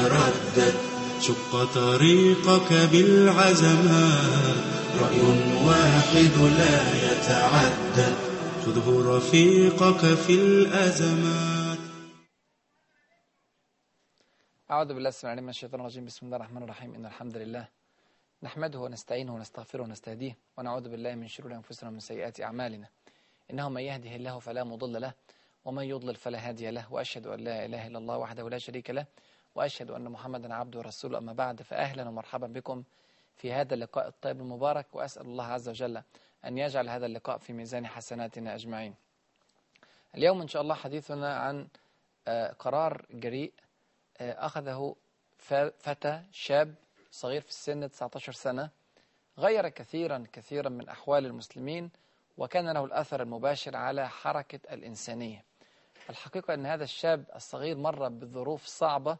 تردد شق طريقك بالعزمات رأي واحد لا يتعدد خذه رفيقك في الأزمات أعوذ بالله السميع العليم من الشيطان الرجيم. بسم الله الرحمن الرحيم. إن الحمد لله نحمده ونستعينه ونستغفره ونستهديه ونعوذ بالله من شرور أنفسنا ومن سيئات أعمالنا. إنه من يهده الله فلا مضل له ومن يضلل فلا هادي له وأشهد أن لا إله إلا الله وحده لا شريك له وأشهد أن محمدا عبده ورسوله. أما بعد فأهلا ومرحبا بكم في هذا اللقاء الطيب المبارك وأسأل الله عز وجل أن يجعل هذا اللقاء في ميزان حسناتنا أجمعين. اليوم إن شاء الله حديثنا عن قرار جريء أخذه فتى شاب صغير في السن 19 سنة غير كثيرا كثيرا من أحوال المسلمين وكان له الأثر المباشر على حركة الإنسانية. الحقيقة أن هذا الشاب الصغير مر بظروف صعبة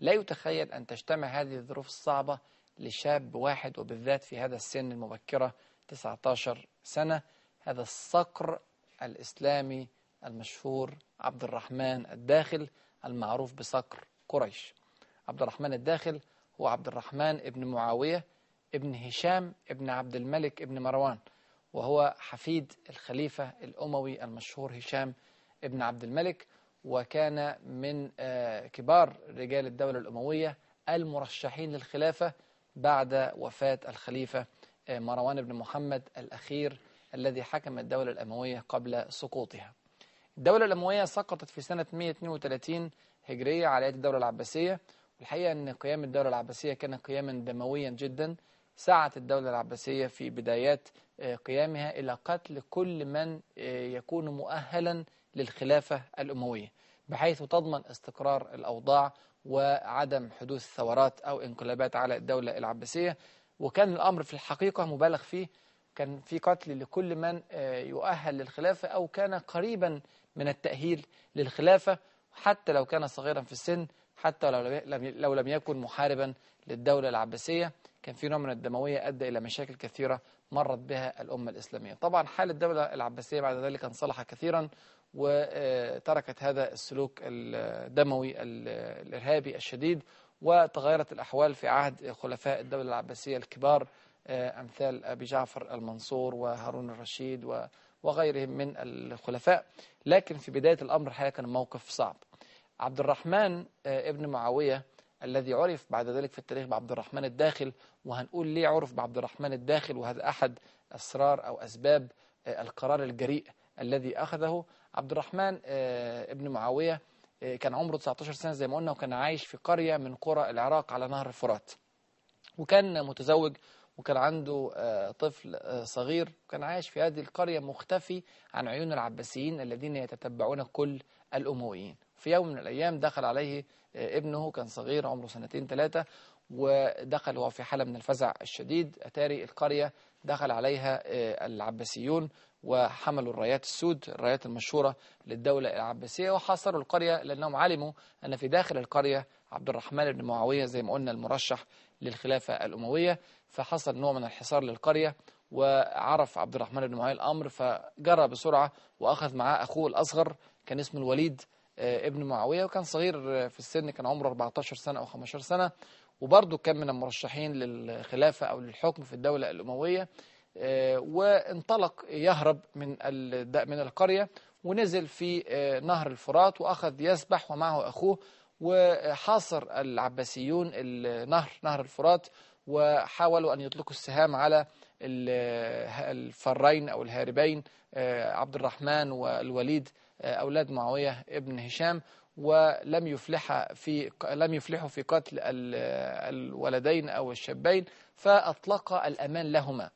لا يتخيل أن تجتمع هذه الظروف الصعبة لشاب واحد وبالذات في هذا السن المبكرة 19 سنة. هذا الصقر الإسلامي المشهور عبد الرحمن الداخل المعروف بصقر قريش. عبد الرحمن الداخل هو عبد الرحمن ابن معاوية ابن هشام ابن عبد الملك ابن مروان. وهو حفيد الخليفة الأموي المشهور هشام ابن عبد الملك. وكان من كبار رجال الدولة الأموية المرشحين للخلافة بعد وفاة الخليفة مروان بن محمد الأخير الذي حكم الدولة الأموية قبل سقوطها. الدولة الأموية سقطت في سنة 132 هجرية على يد الدولة العباسية. والحقيقة أن قيام الدولة العباسية كان قياما دمويا جدا. سعت الدولة العباسية في بدايات قيامها إلى قتل كل من يكون مؤهلا للخلافة الأموية بحيث تضمن استقرار الأوضاع وعدم حدوث ثورات أو انقلابات على الدولة العباسية. وكان الأمر في الحقيقة مبالغ فيه. كان في قتل لكل من يؤهل للخلافة أو كان قريبا من التأهيل للخلافة حتى لو كان صغيرا في السن حتى لو لم يكن محاربا للدولة العباسية كان في نوع من الدموية أدى إلى مشاكل كثيرة مرت بها الأمة الإسلامية. طبعا حال الدولة العباسية بعد ذلك انصلح كثيرا وتركت هذا السلوك الدموي الإرهابي الشديد وتغيرت الأحوال في عهد خلفاء الدولة العباسية الكبار أمثال أبي جعفر المنصور وهارون الرشيد وغيرهم من الخلفاء. لكن في بداية الأمر الحقيقة كان موقف صعب. عبد الرحمن ابن معاوية الذي عرف بعد ذلك في التاريخ بعبد الرحمن الداخل وهنقول ليه عرف بعبد الرحمن الداخل وهذا أحد أسرار أو أسباب القرار الجريء الذي أخذه. عبد الرحمن ابن معاوية كان عمره 19 سنة زي ما قلنا وكان عايش في قرية من قرى العراق على نهر الفرات. وكان متزوج وكان عنده طفل صغير وكان عايش في هذه القرية مختفي عن عيون العباسيين الذين يتتبعون كل الأمويين. في يوم من الأيام دخل عليه ابنه كان صغير عمره سنتين ثلاثة ودخل وهو في حالة من الفزع الشديد. أتاري القرية دخل عليها العباسيون وحملوا الرايات السود الرايات المشهورة للدولة العباسية وحاصروا القرية لأنهم علموا أن في داخل القرية عبد الرحمن بن معاوية زي ما قلنا المرشح للخلافة الأموية. فحصل نوع من الحصار للقرية وعرف عبد الرحمن بن معاوية الأمر فجرى بسرعة وأخذ معاه أخوه الأصغر كان اسمه الوليد ابن معاوية وكان صغير في السن كان عمره 14 سنة أو 15 سنة وبرضه كان من المرشحين للخلافة أو للحكم في الدولة الأموية وانطلق يهرب من من القرية ونزل في نهر الفرات وأخذ يسبح ومعه أخوه وحاصر العباسيون النهر نهر الفرات وحاولوا أن يطلقوا السهام على الفرين أو الهاربين عبد الرحمن والوليد أولاد معاوية ابن هشام ولم يفلح في لم يفلحوا في قتل الولدين أو الشابين فأطلق الأمان لهما.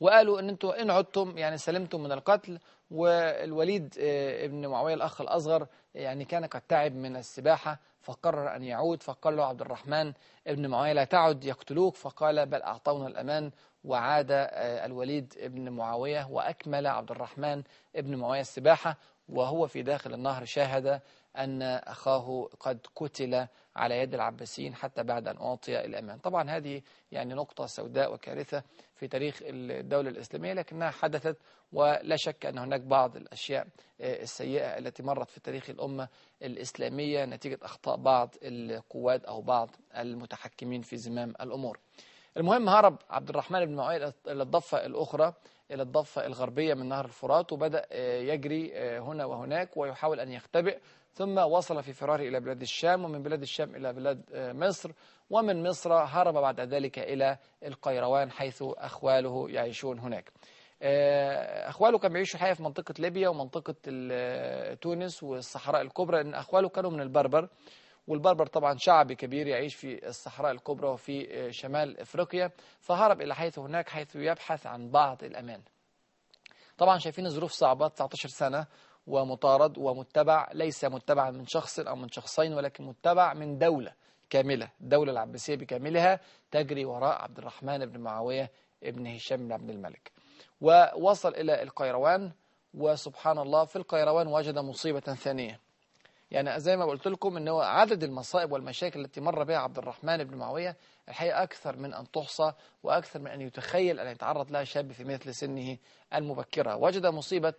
وقالوا إن أنتوا إن عدتم يعني سلمتم من القتل والوليد ابن معاوية الأخ الأصغر يعني كان قد تعب من السباحة فقرر أن يعود فقال له عبد الرحمن ابن معاوية لا تعد يقتلوك. فقال بل أعطونا الأمان. وعاد الوليد ابن معاوية وأكمل عبد الرحمن ابن معاوية السباحة وهو في داخل النهر شاهد أن أخاه قد قتل على يد العباسيين حتى بعد أن أعطي الأمان. طبعا هذه يعني نقطة سوداء وكارثة في تاريخ الدولة الإسلامية لكنها حدثت ولا شك أن هناك بعض الأشياء السيئة التي مرت في تاريخ الأمة الإسلامية نتيجة أخطاء بعض القوات أو بعض المتحكمين في زمام الأمور. المهم هرب عبد الرحمن بن معاوية إلى الضفة الأخرى إلى الضفة الغربية من نهر الفرات وبدأ يجري هنا وهناك ويحاول أن يختبئ ثم وصل في فراره إلى بلاد الشام ومن بلاد الشام إلى بلاد مصر ومن مصر هرب بعد ذلك إلى القيروان حيث أخواله يعيشون هناك أخواله كانوا بيعيشوا حقيقة في منطقة ليبيا ومنطقة تونس والصحراء الكبرى لأن أخواله كانوا من البربر والبربر طبعا شعب كبير يعيش في الصحراء الكبرى وفي شمال إفريقيا فهرب إلى حيث هناك حيث يبحث عن بعض الأمان. طبعا شايفين الظروف صعبة 19 سنة ومطارد ومتبع ليس متبعا من شخص أو من شخصين ولكن متبع من دولة كاملة، الدولة العباسية بكاملها تجري وراء عبد الرحمن بن معاوية ابن هشام بن عبد الملك. ووصل إلى القيروان وسبحان الله في القيروان وجد مصيبة ثانية. يعني زي ما قلت لكم إن هو عدد المصائب والمشاكل التي مر بها عبد الرحمن بن معاوية الحقيقة أكثر من أن تحصى وأكثر من أن يتخيل أن يتعرض لها شاب في مثل سنه المبكرة، وجد مصيبة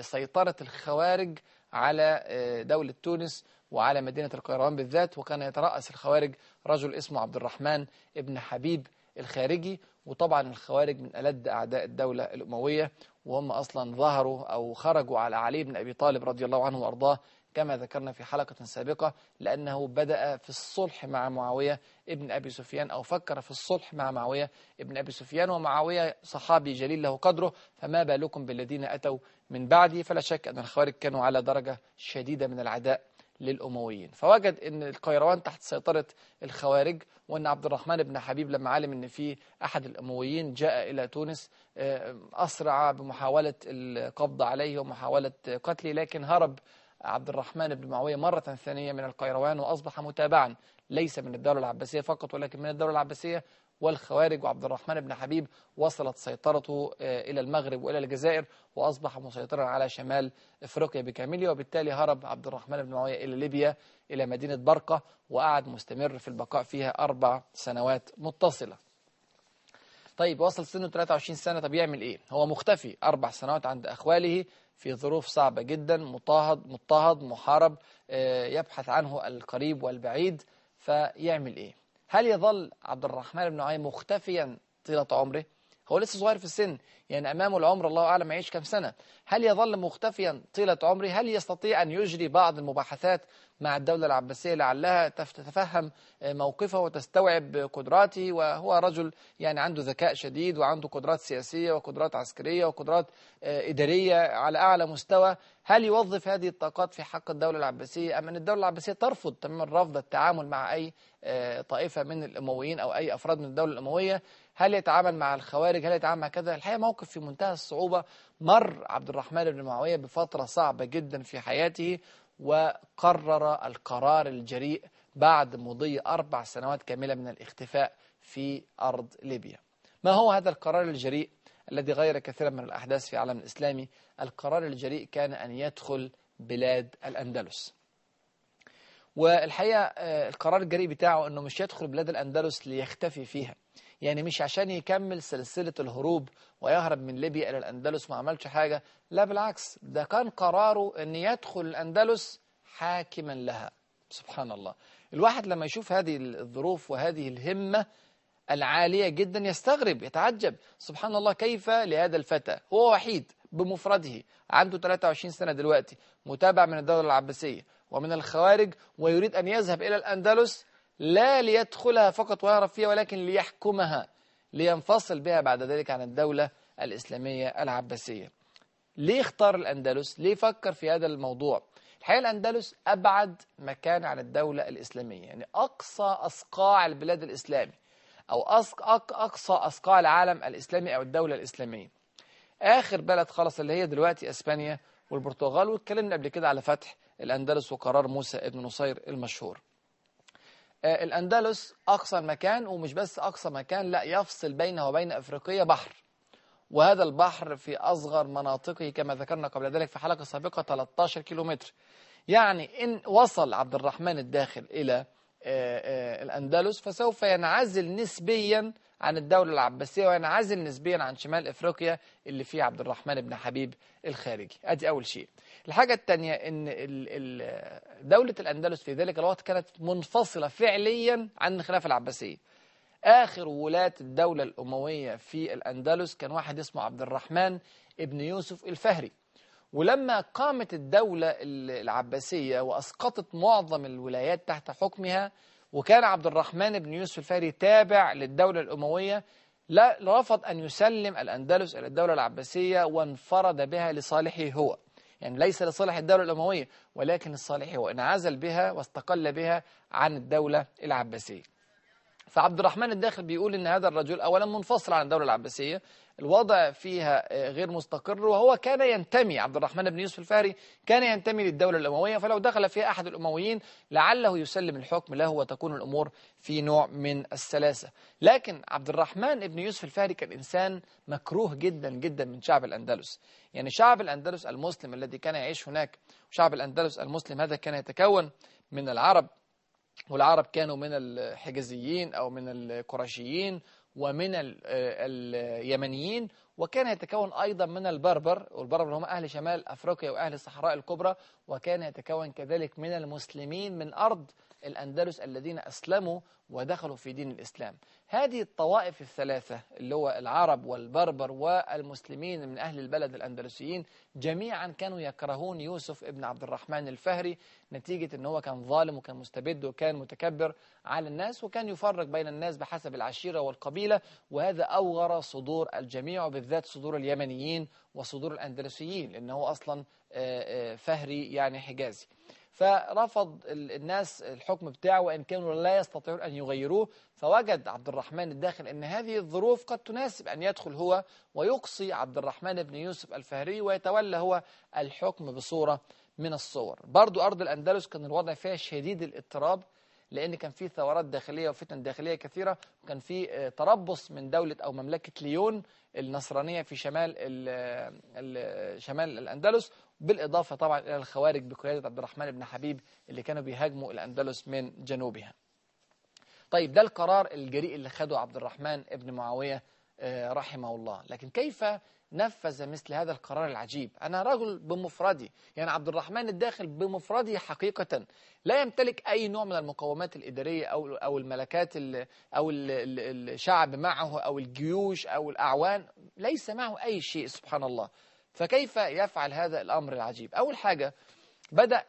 سيطرة الخوارج على دولة تونس وعلى مدينة القيروان بالذات وكان يترأس الخوارج رجل اسمه عبد الرحمن بن حبيب الخارجي. وطبعا الخوارج من ألد أعداء الدولة الأموية وهم أصلا ظهروا أو خرجوا على علي بن أبي طالب رضي الله عنه وأرضاه كما ذكرنا في حلقة سابقة لأنه بدأ في الصلح مع معاوية ابن أبي سفيان أو فكر في الصلح مع معاوية ابن أبي سفيان ومعاوية صحابي جليل له قدره فما بالكم بالذين أتوا من بعده فلا شك أن الخوارج كانوا على درجة شديدة من العداء للأمويين. فوجد أن القيروان تحت سيطرة الخوارج وأن عبد الرحمن بن حبيب لما علم أن في أحد الأمويين جاء إلى تونس أسرع بمحاولة القبض عليه ومحاولة قتله لكن هرب عبد الرحمن بن معاوية مرة ثانية من القيروان وأصبح متابعا ليس من الدولة العباسية فقط ولكن من الدولة العباسية والخوارج وعبد الرحمن بن حبيب وصلت سيطرته إلى المغرب وإلى الجزائر وأصبح مسيطرا على شمال إفريقيا بكامله وبالتالي هرب عبد الرحمن بن معاوية إلى ليبيا إلى مدينة برقة وقعد مستمر في البقاء فيها أربع سنوات متصلة. طيب وصل سنه 23 سنة طب يعمل إيه؟ هو مختفي أربع سنوات عند أخواله في ظروف صعبة جدا مضطهد مضطهد محارب يبحث عنه القريب والبعيد فيعمل إيه؟ هل يظل عبد الرحمن بن معاوية مختفيا طيلة عمره؟ هو لسه صغير في السن يعني أمامه العمر الله أعلم يعيش كم سنة. هل يظل مختفيا طيلة عمره؟ هل يستطيع أن يجري بعض المباحثات مع الدولة العباسية لعلها تتفهم موقفه وتستوعب قدراته؟ وهو رجل يعني عنده ذكاء شديد وعنده قدرات سياسية وقدرات عسكرية وقدرات إدارية على أعلى مستوى. هل يوظف هذه الطاقات في حق الدولة العباسية أم أن الدولة العباسية ترفض تماما رفض التعامل مع أي طائفة من الأمويين أو أي أفراد من الدولة الأموية؟ هل يتعامل مع الخوارج؟ هل يتعامل مع كذا؟ الحقيقة موقف في منتهى الصعوبة مر عبد الرحمن بن معاوية بفترة صعبة جدا في حياته وقرر القرار الجريء بعد مضي أربع سنوات كاملة من الاختفاء في أرض ليبيا. ما هو هذا القرار الجريء الذي غير كثيرا من الأحداث في العالم الإسلامي؟ القرار الجريء كان أن يدخل بلاد الأندلس. والحقيقة القرار الجريء بتاعه أنه مش يدخل بلاد الأندلس ليختفي فيها. يعني مش عشان يكمل سلسلة الهروب ويهرب من ليبيا إلى الأندلس ما عملش حاجة لا بالعكس ده كان قراره أن يدخل الأندلس حاكما لها. سبحان الله. الواحد لما يشوف هذه الظروف وهذه الهمة العالية جدا يستغرب يتعجب. سبحان الله كيف لهذا الفتى؟ هو وحيد بمفرده عنده 23 سنة دلوقتي متابع من الدولة العباسية ومن الخوارج ويريد أن يذهب إلى الأندلس لا ليدخلها فقط ويعرف فيها ولكن ليحكمها لينفصل بها بعد ذلك عن الدولة الإسلامية العباسية ليه اختار الأندلس؟ ليه فكر في هذا الموضوع؟ الحقيقة الأندلس أبعد مكان عن الدولة الإسلامية يعني أقصى أصقاع البلاد الإسلامي أو أقصى أصقاع العالم الإسلامي أو الدولة الإسلامية آخر بلد خلص اللي هي دلوقتي أسبانيا والبرتغال واتكلمنا قبل كده على فتح الأندلس وقرار موسى ابن نصير المشهور الأندلس أقصى مكان ومش بس أقصى مكان لا يفصل بينه وبين أفريقيا بحر. وهذا البحر في أصغر مناطقه كما ذكرنا قبل ذلك في حلقة سابقة 13 كيلومتر. يعني إن وصل عبد الرحمن الداخل إلى الأندلس فسوف ينعزل نسبيا عن الدولة العباسية وينعزل نسبيا عن شمال إفريقيا اللي فيه عبد الرحمن بن حبيب الخارجي. أدي أول شيء. الحاجة الثانية أن دولة الأندلس في ذلك الوقت كانت منفصلة فعليا عن الخلافة العباسية. آخر ولاة الدولة الأموية في الأندلس كان واحد اسمه عبد الرحمن ابن يوسف الفهري. ولما قامت الدولة العباسية وأسقطت معظم الولايات تحت حكمها وكان عبد الرحمن بن يوسف الفهري تابع للدولة الأموية لا رفض أن يسلم الأندلس إلى الدولة العباسية وانفرد بها لصالحه هو. يعني ليس لصالح الدولة الأموية ولكن لصالحه هو انعزل بها واستقل بها عن الدولة العباسية. فعبد الرحمن الداخل بيقول إن هذا الرجل اولا منفصل عن الدولة العباسية الوضع فيها غير مستقر وهو كان ينتمي عبد الرحمن بن يوسف الفهري كان ينتمي للدولة الأموية فلو دخل فيها أحد الأمويين لعله يسلم الحكم له وتكون الأمور في نوع من السلاسة. لكن عبد الرحمن بن يوسف الفهري كان انسان مكروه جدا جدا من شعب الأندلس. يعني شعب الأندلس المسلم الذي كان يعيش هناك وشعب الأندلس المسلم هذا كان يتكون من العرب. والعرب كانوا من الحجازيين أو من القرشيين ومن اليمنيين وكان يتكون أيضا من البربر والبربر هم أهل شمال أفريقيا وأهل الصحراء الكبرى وكان يتكون كذلك من المسلمين من أرض الأندلس الذين أسلموا ودخلوا في دين الإسلام. هذه الطوائف الثلاثة اللي هو العرب والبربر والمسلمين من أهل البلد الأندلسيين جميعا كانوا يكرهون يوسف ابن عبد الرحمن الفهري نتيجة أنه كان ظالم وكان مستبد وكان متكبر على الناس وكان يفرق بين الناس بحسب العشيرة والقبيلة وهذا أوغر صدور الجميع وبالذات صدور اليمنيين وصدور الأندلسيين لأنه أصلا فهري يعني حجازي. فرفض الناس الحكم بتاعه وإن كانوا لا يستطيعون أن يغيروه. فوجد عبد الرحمن الداخل أن هذه الظروف قد تناسب أن يدخل هو ويقصي عبد الرحمن بن يوسف الفهري ويتولى هو الحكم بصورة من الصور. برضو أرض الأندلس كان الوضع فيها شديد الاضطراب. لأن كان في ثورات داخلية وفتن داخلية كثيرة وكان في تربص من دولة أو مملكة ليون النصرانية في شمال شمال الأندلس بالإضافة طبعا إلى الخوارج بقيادة عبد الرحمن بن حبيب اللي كانوا بيهاجموا الأندلس من جنوبها. طيب ده القرار الجريء اللي خده عبد الرحمن بن معاوية رحمه الله. لكن كيف نفذ مثل هذا القرار العجيب. أنا رجل بمفردي. يعني عبد الرحمن الداخل بمفرده حقيقة لا يمتلك أي نوع من المقومات الإدارية أو أو الملكات أو الشعب معه أو الجيوش أو الأعوان. ليس معه أي شيء سبحان الله. فكيف يفعل هذا الأمر العجيب؟ أول حاجة بدأ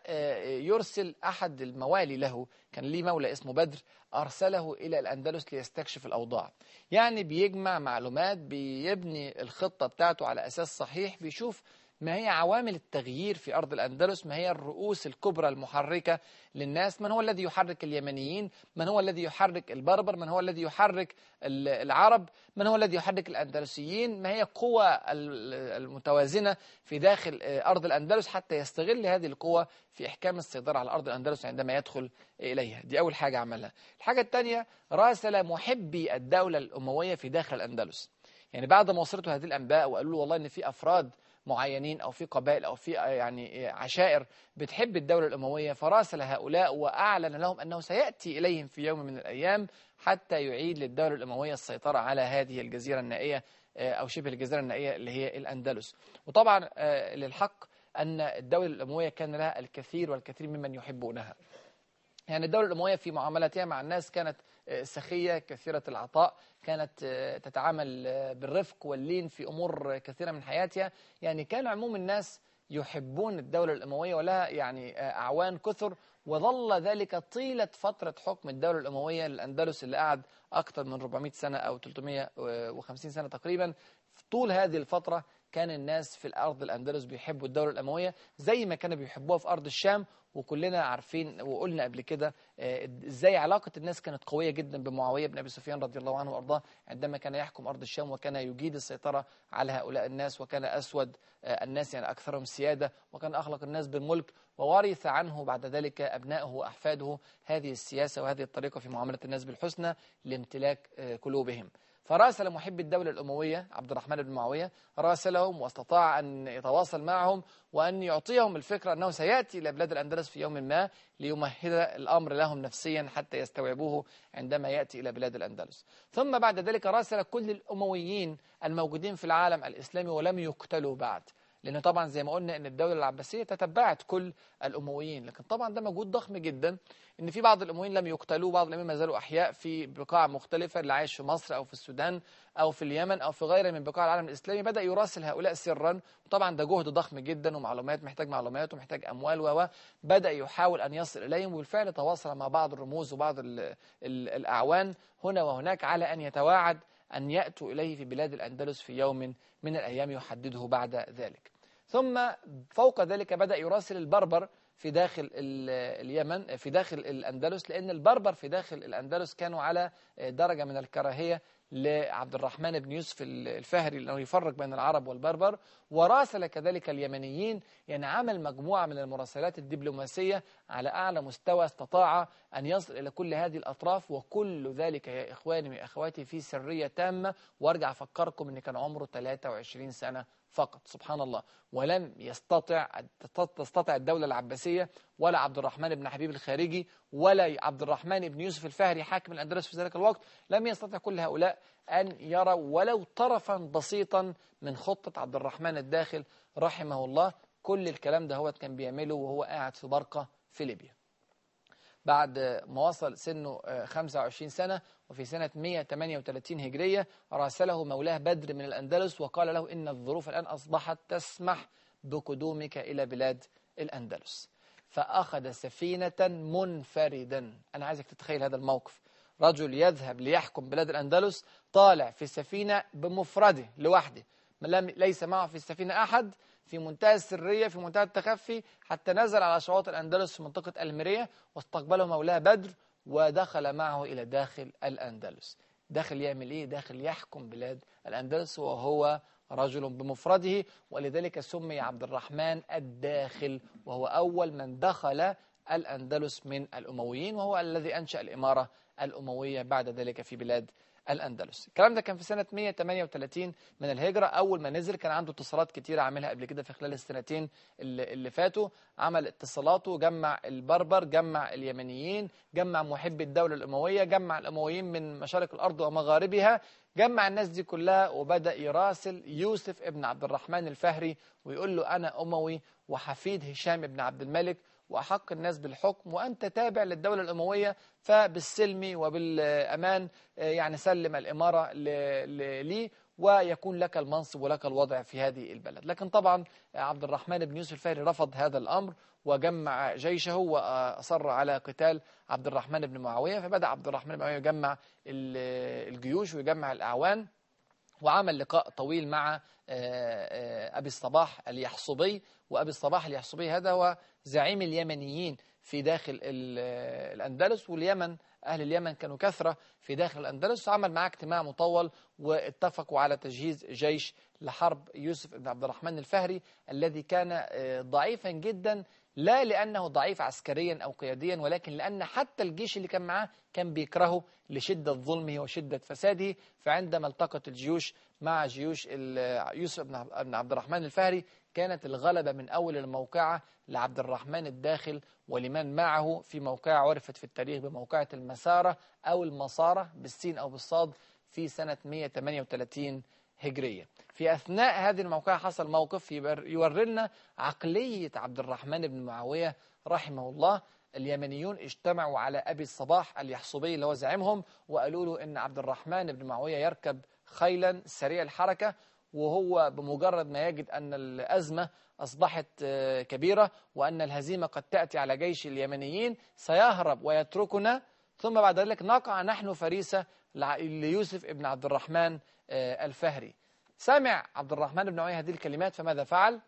يرسل أحد الموالي له كان ليه مولى اسمه بدر أرسله إلى الأندلس ليستكشف الأوضاع. يعني بيجمع معلومات بيبني الخطة بتاعته على أساس صحيح بيشوف ما هي عوامل التغيير في أرض الأندلس؟ ما هي الرؤوس الكبرى المحركة للناس؟ من هو الذي يحرك اليمنيين؟ من هو الذي يحرك البربر؟ من هو الذي يحرك العرب؟ من هو الذي يحرك الأندلسيين؟ ما هي القوى المتوازنة في داخل أرض الأندلس حتى يستغل هذه القوى في إحكام السيطرة على أرض الأندلس عندما يدخل إليها؟ دي أول حاجة عملها الحاجة الثانية راسل محبي الدولة الأموية في داخل الأندلس. يعني بعد ما وصلته هذه الأنباء وقالوا له والله إن في أفراد معينين أو في قبائل أو في يعني عشائر بتحب الدولة الأموية فراسل هؤلاء وأعلن لهم أنه سيأتي إليهم في يوم من الأيام حتى يعيد للدولة الأموية السيطرة على هذه الجزيرة النائية أو شبه الجزيرة النائية اللي هي الأندلس. وطبعا للحق أن الدولة الأموية كان لها الكثير والكثير ممن يحبونها. يعني الدولة الأموية في معاملاتها مع الناس كانت سخية كثيرة العطاء كانت تتعامل بالرفق واللين في أمور كثيرة من حياتها. يعني كان عموم الناس يحبون الدولة الأموية ولها يعني أعوان كثر وظل ذلك طيلة فترة حكم الدولة الأموية للأندلس اللي قعد أكثر من 400 سنة أو 350 سنة تقريبا. طول هذه الفترة كان الناس في الأرض الأندلس بيحبوا الدولة الأموية زي ما كانوا بيحبوها في أرض الشام وكلنا عارفين وقلنا قبل كده إزاي علاقة الناس كانت قوية جدا بمعاوية بن أبي سفيان رضي الله عنه وأرضاه عندما كان يحكم أرض الشام وكان يجيد السيطرة على هؤلاء الناس وكان أسود الناس يعني أكثرهم سيادة وكان أخلق الناس بالملك وورث عنه بعد ذلك أبنائه وأحفاده. هذه السياسة وهذه الطريقة في معاملة الناس بالحسنى لامتلاك قلوبهم. فراسل محب الدولة الأموية عبد الرحمن بن معاوية راسلهم واستطاع أن يتواصل معهم وأن يعطيهم الفكرة أنه سيأتي إلى بلاد الأندلس في يوم ما ليمهد الأمر لهم نفسيا حتى يستوعبوه عندما يأتي إلى بلاد الأندلس. ثم بعد ذلك راسل كل الأمويين الموجودين في العالم الإسلامي ولم يقتلوا بعد. لأن طبعا زي ما قلنا أن الدولة العباسية تتبعت كل الأمويين لكن طبعا ده مجهود ضخم جدا أن في بعض الأمويين لم يقتلوا بعض الأمويين ما زالوا أحياء في بقاع مختلفة اللي عايش في مصر أو في السودان أو في اليمن أو في غيرها من بقاع العالم الإسلامي بدأ يراسل هؤلاء سرا. وطبعا ده جهد ضخم جدا ومعلومات محتاج معلومات ومحتاج أموال و بدأ يحاول أن يصل إليهم. وبالفعل تواصل مع بعض الرموز وبعض ال ال الأعوان هنا وهناك على أن يتواعد أن يأتوا إليه في بلاد الأندلس في يوم من الأيام يحدده بعد ذلك. ثم فوق ذلك بدأ يراسل البربر في داخل اليمن في داخل الأندلس لأن البربر في داخل الأندلس كانوا على درجة من الكراهية لعبد الرحمن بن يوسف الفهري لأنه يفرق بين العرب والبربر. وراسل كذلك اليمنيين يعني عمل مجموعة من المراسلات الدبلوماسية على أعلى مستوى استطاع أن يصل إلى كل هذه الأطراف. وكل ذلك يا إخواني وأخواتي في سرية تامة. وأرجع أفكركم أن كان عمره 23 سنة فقط سبحان الله. ولم يستطع تستطع الدولة العباسية ولا عبد الرحمن بن حبيب الخارجي ولا عبد الرحمن بن يوسف الفهري حاكم الأندلس في ذلك الوقت لم يستطع كل هؤلاء أن يروا ولو طرفا بسيطا من خطة عبد الرحمن الداخل رحمه الله. كل الكلام ده هو كان بيعمله وهو قاعد في برقة في ليبيا. بعد ما وصل سنه 25 سنة وفي سنة 138 هجرية راسله مولاه بدر من الأندلس وقال له إن الظروف الآن أصبحت تسمح بقدومك إلى بلاد الأندلس. فأخذ سفينة منفردا. أنا عايزك تتخيل هذا الموقف. رجل يذهب ليحكم بلاد الأندلس طالع في سفينة بمفرده لوحده. ليس معه في السفينة أحد في منتهى السرية في منتهى التخفي حتى نزل على شواطئ الأندلس في منطقة المرية واستقبله مولاه بدر ودخل معه إلى داخل الأندلس داخل يعمل إيه؟ داخل يحكم بلاد الأندلس وهو رجل بمفرده ولذلك سمي عبد الرحمن الداخل وهو أول من دخل الأندلس من الأمويين وهو الذي أنشأ الإمارة الأموية بعد ذلك في بلاد الأندلس. الكلام ده كان في سنة 138 من الهجرة. أول ما نزل كان عنده اتصالات كتيرة عملها قبل كده في خلال السنتين اللي, اللي فاتوا. عمل اتصالاته جمع البربر جمع اليمنيين جمع محب الدولة الأموية جمع الأمويين من مشارق الأرض ومغاربها جمع الناس دي كلها وبدأ يراسل يوسف ابن عبد الرحمن الفهري ويقول له أنا أموي وحفيد هشام ابن عبد الملك وأحق الناس بالحكم وأنت تابع للدولة الأموية فبالسلم وبالأمان يعني سلم الإمارة لي ويكون لك المنصب ولك الوضع في هذه البلد. لكن طبعا عبد الرحمن بن يوسف الفهري رفض هذا الأمر وجمع جيشه وأصر على قتال عبد الرحمن بن معاوية. فبدأ عبد الرحمن بن معاوية يجمع الجيوش ويجمع الأعوان. وعمل لقاء طويل مع أبي الصباح اليحصبي وأبي الصباح اليحصبي هذا هو زعيم اليمنيين في داخل الأندلس واليمن أهل اليمن كانوا كثرة في داخل الأندلس. وعمل معاه اجتماع مطول واتفقوا على تجهيز جيش لحرب يوسف بن عبد الرحمن الفهري الذي كان ضعيفا جدا لا لأنه ضعيف عسكريا أو قياديا ولكن لأن حتى الجيش اللي كان معاه كان بيكرهه لشدة ظلمه وشدة فساده. فعندما التقت الجيوش مع جيوش يوسف بن عبد الرحمن الفهري كانت الغلبة من أول الموقعة لعبد الرحمن الداخل ولمن معه في موقعة عرفت في التاريخ بموقعة المسارة أو المصارة بالسين أو بالصاد في سنة 138 هجرية في أثناء هذه الموقعة حصل موقف يوري لنا عقلية عبد الرحمن بن معاوية رحمه الله. اليمنيون اجتمعوا على أبي الصباح اليحصبي اللي هو زعيمهم وقالوا له إن عبد الرحمن بن معاوية يركب خيلا سريع الحركة وهو بمجرد ما يجد أن الأزمة أصبحت كبيرة وأن الهزيمة قد تأتي على جيش اليمنيين سيهرب ويتركنا. ثم بعد ذلك نقع نحن فريسة ليوسف ابن عبد الرحمن الفهري. سمع عبد الرحمن بن معاوية هذه الكلمات فماذا فعل؟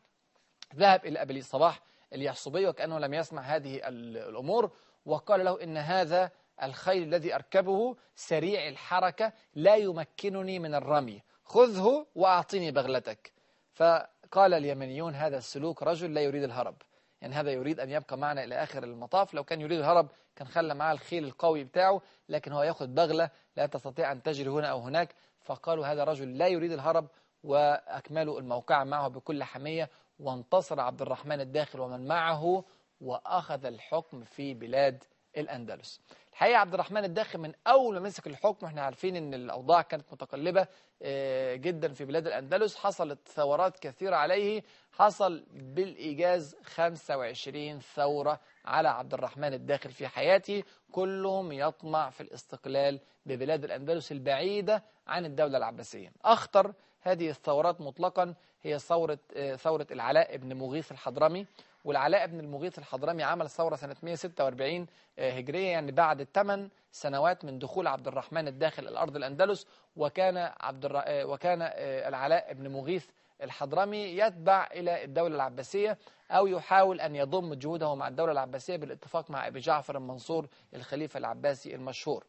ذهب إلى أبي الصباح اليحصبي وكأنه لم يسمع هذه الأمور وقال له إن هذا الخيل الذي أركبه سريع الحركة لا يمكنني من الرمي. خذه وأعطني بغلتك. فقال اليمنيون هذا السلوك رجل لا يريد الهرب. يعني هذا يريد أن يبقى معنا إلى آخر المطاف. لو كان يريد الهرب كان خلى معاه الخيل القوي بتاعه لكن هو يأخذ بغلة لا تستطيع أن تجري هنا أو هناك. فقالوا هذا رجل لا يريد الهرب وأكملوا الموقع معه بكل حمية. وانتصر عبد الرحمن الداخل ومن معه وأخذ الحكم في بلاد الأندلس. الحقيقة عبد الرحمن الداخل من أول ما مسك الحكم إحنا عارفين أن الأوضاع كانت متقلبة آه، جدا في بلاد الأندلس. حصلت ثورات كثيرة عليه. حصل بالإيجاز 25 ثورة على عبد الرحمن الداخل في حياته. كلهم يطمع في الاستقلال ببلاد الأندلس البعيدة عن الدولة العباسية. أخطر هذه الثورات مطلقا هي ثورة آه، ثورة العلاء بن مغيث الحضرمي. والعلاء بن المغيث الحضرمي عمل ثورة سنة 146 آه، هجرية يعني بعد 8 سنوات من دخول عبد الرحمن الداخل الأرض الأندلس وكان عبد الر... آه، وكان العلاء بن مغيث الحضرمي يتبع إلى الدولة العباسية أو يحاول أن يضم جهوده مع الدولة العباسية بالاتفاق مع أبي جعفر المنصور الخليفة العباسي المشهور.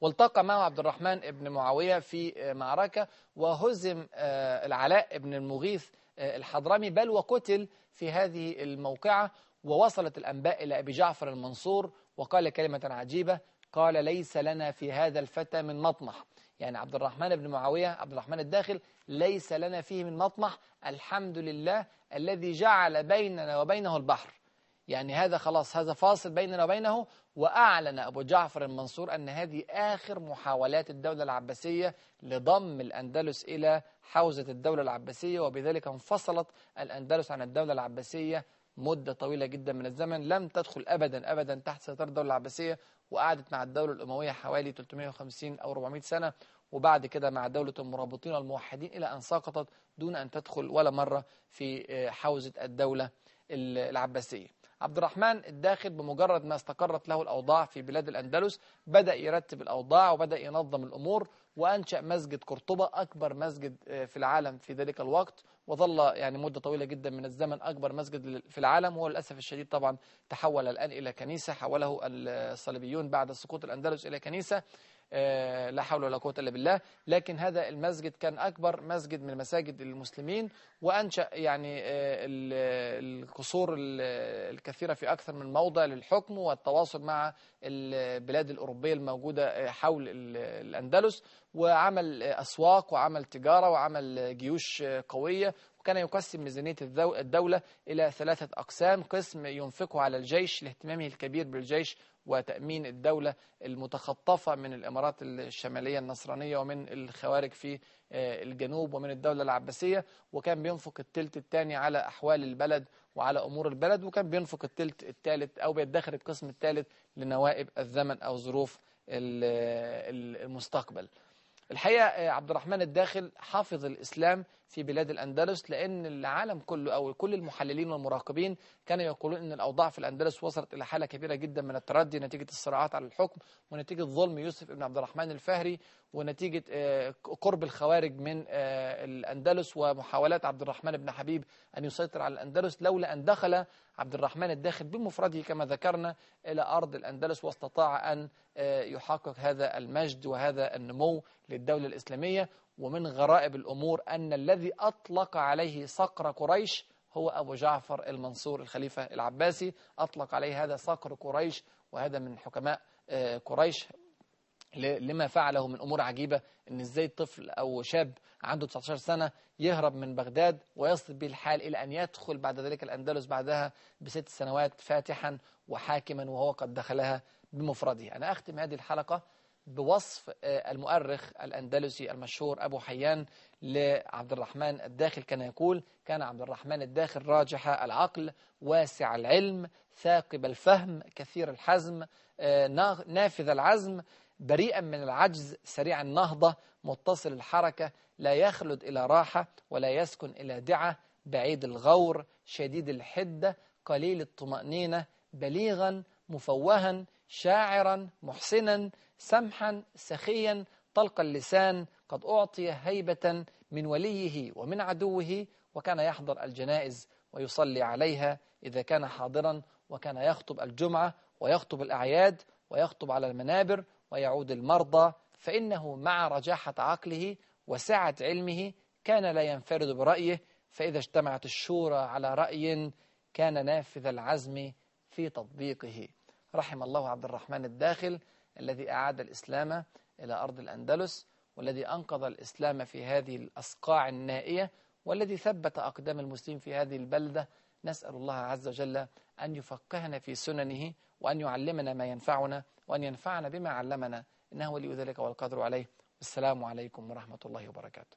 والتقى معه عبد الرحمن بن معاوية في معركة وهزم آه، العلاء بن المغيث آه، الحضرمي بل وقتل في هذه الموقعة ووصلت الأنباء إلى أبي جعفر المنصور وقال كلمة عجيبة قال ليس لنا في هذا الفتى من مطمح. يعني عبد الرحمن بن معاوية عبد الرحمن الداخل ليس لنا فيه من مطمح الحمد لله الذي جعل بيننا وبينه البحر. يعني هذا خلاص هذا فاصل بيننا وبينه وأعلن أبو جعفر المنصور أن هذه آخر محاولات الدولة العباسية لضم الأندلس إلى حوزة الدولة العباسية وبذلك انفصلت الأندلس عن الدولة العباسية مدة طويلة جدا من الزمن لم تدخل أبدا أبدا تحت سيطرة الدولة العباسية وقعدت مع الدولة الأموية حوالي 350 أو 400 سنة وبعد كده مع دولة المرابطين والموحدين إلى أن سقطت دون أن تدخل ولا مرة في حوزة الدولة العباسية. عبد الرحمن الداخل بمجرد ما استقرت له الأوضاع في بلاد الأندلس بدأ يرتب الأوضاع وبدأ ينظم الأمور وأنشأ مسجد قرطبة أكبر مسجد في العالم في ذلك الوقت. وظل يعني مدة طويلة جدا من الزمن أكبر مسجد في العالم. وهو للأسف الشديد طبعا تحول الآن إلى كنيسة حوله الصليبيون بعد سقوط الأندلس إلى كنيسة. آه، لا حول ولا قوة إلا بالله. لكن هذا المسجد كان أكبر مسجد من مساجد المسلمين وأنشأ يعني آه، القصور الكثيرة في أكثر من موضع للحكم والتواصل مع البلاد الأوروبية الموجودة آه، حول الأندلس. وعمل أسواق وعمل تجارة وعمل جيوش قوية وكان يقسم ميزانية الدولة إلى ثلاثة أقسام. قسم ينفقه على الجيش لاهتمامه الكبير بالجيش وتأمين الدولة المتخطفة من الإمارات الشمالية النصرانية ومن الخوارج في آه، الجنوب ومن الدولة العباسية. وكان بينفق التلت الثاني على أحوال البلد وعلى أمور البلد وكان بينفق التلت الثالث أو بيدخر القسم الثالث لنوائب الزمن أو ظروف المستقبل. الحقيقة آه، عبد الرحمن الداخل حافظ الإسلام في بلاد الأندلس لأن العالم كله أو كل المحللين والمراقبين كانوا يقولون أن الأوضاع في الأندلس وصلت إلى حالة كبيرة جدا من التردي نتيجة الصراعات على الحكم ونتيجة ظلم يوسف بن عبد الرحمن الفهري ونتيجة آه، قرب الخوارج من آه، الأندلس ومحاولات عبد الرحمن بن حبيب أن يسيطر على الأندلس لولا أن دخل عبد الرحمن الداخل بمفرده كما ذكرنا إلى أرض الأندلس واستطاع أن آه، يحقق هذا المجد وهذا النمو للدولة الإسلامية. ومن غرائب الأمور أن الذي أطلق عليه صقر قريش هو أبو جعفر المنصور الخليفة العباسي. أطلق عليه هذا صقر قريش وهذا من حكماء آه، قريش لما فعله من أمور عجيبة أن إزاي طفل أو شاب عنده 19 سنة يهرب من بغداد ويصل به الحال إلى أن يدخل بعد ذلك الأندلس بعدها بست سنوات فاتحا وحاكما وهو قد دخلها بمفرده. أنا أختم هذه الحلقة بوصف آه، المؤرخ الأندلسي المشهور أبو حيان لعبد الرحمن الداخل كان يقول كان عبد الرحمن الداخل راجح العقل واسع العلم ثاقب الفهم كثير الحزم آه، نافذ العزم بريئا من العجز سريع النهضة متصل الحركة لا يخلد إلى راحة ولا يسكن إلى دعة بعيد الغور شديد الحدة قليل الطمأنينة بليغا مفوها شاعرا محسنا سمحا سخيا طلق اللسان قد أعطي هيبة من وليه ومن عدوه وكان يحضر الجنائز ويصلي عليها إذا كان حاضرا وكان يخطب الجمعة ويخطب الأعياد ويخطب على المنابر ويعود المرضى فإنه مع رجاحة عقله وسعة علمه كان لا ينفرد برأيه فإذا اجتمعت الشورى على رأي كان نافذ العزم في تطبيقه. رحم الله عبد الرحمن الداخل الذي أعاد الإسلام إلى أرض الأندلس والذي أنقذ الإسلام في هذه الأصقاع النائية والذي ثبت أقدام المسلمين في هذه البلدة. نسأل الله عز وجل أن يفقهنا في سننه وأن يعلمنا ما ينفعنا وأن ينفعنا بما علمنا. إنه ولي ذلك والقدر عليه. والسلام عليكم ورحمة الله وبركاته.